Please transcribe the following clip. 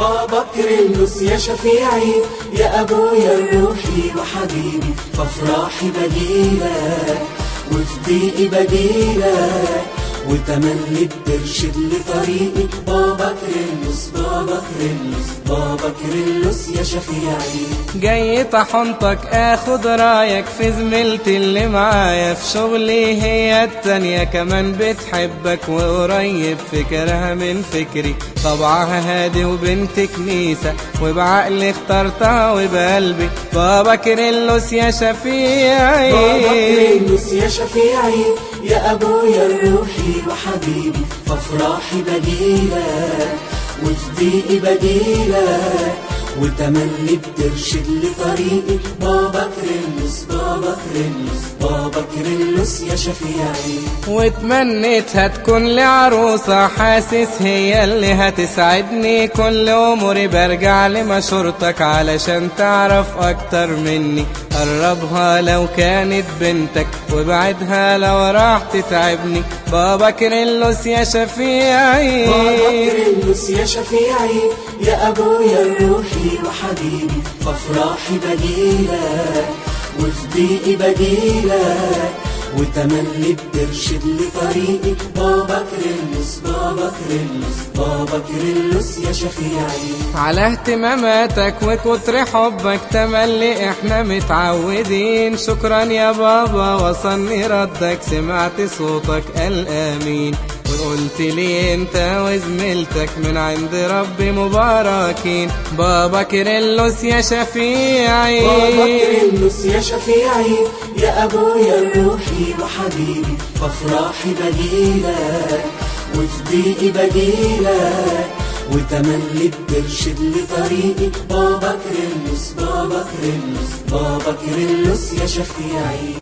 بابا كريلوس يا شفيعي يا أبويا الروحي وحبيبي فافراحي بديلك وفي ضيقي بديلك وتملي بترشد لطريقي بابا كريلوس بابا كريلوس بابا كريلوس يا شفيعي جاي طحنتك اخد رأيك في زميلتي اللي معايا. في شغلي هي التانية كمان بتحبك وقريب. فكرها من فكري طبعها هادي وبنت كنيسة وبعقلي اخترتها وبقلبي. بابا كريلوس يا شفيعي. بابا كريلوس يا شفيعي. يا أبويا الروحي. وحبيبي فافراحي بديلك وفي ضيقي بديلك وتملي بترشد لطريقي بابا كريلوس بابا كريلوس بابا كريلوس يا شفيعي. واتمنيتها تكون لي عروسة حاسس هي اللي هتسعدني كل أموري برجع لمشورتك علشان تعرف أكتر مني. قربها لو كانت بنتك وابعدها لو راح تتعبني. بابا كريلوس يا شفيعي. بابا كريلوس يا شفيعي. يا أبويا الروحي وحبيبي فافراحي بديلك وفي ضيقي بديلك وتملي بترشد لطريقي بابا كريلوس بابا كريلوس بابا كريلوس يا شفيعي على اهتماماتك وكتر حبك تملي إحنا متعودين. شكرا يا بابا وصلني ردك سمعت صوتك قال امين وقلت لي انت وزميلتك من عند ربي مباركين. بابا كريلوس يا شفيعي. بابا كريلوس يا شفيعي. يا أبويا الروحي وحبيبي فافراحي بديلك وفي ضيقي بديلك وتملي بترشد لطريقي بابا كريلوس بابا كريلوس بابا كريلوس يا شفيعي.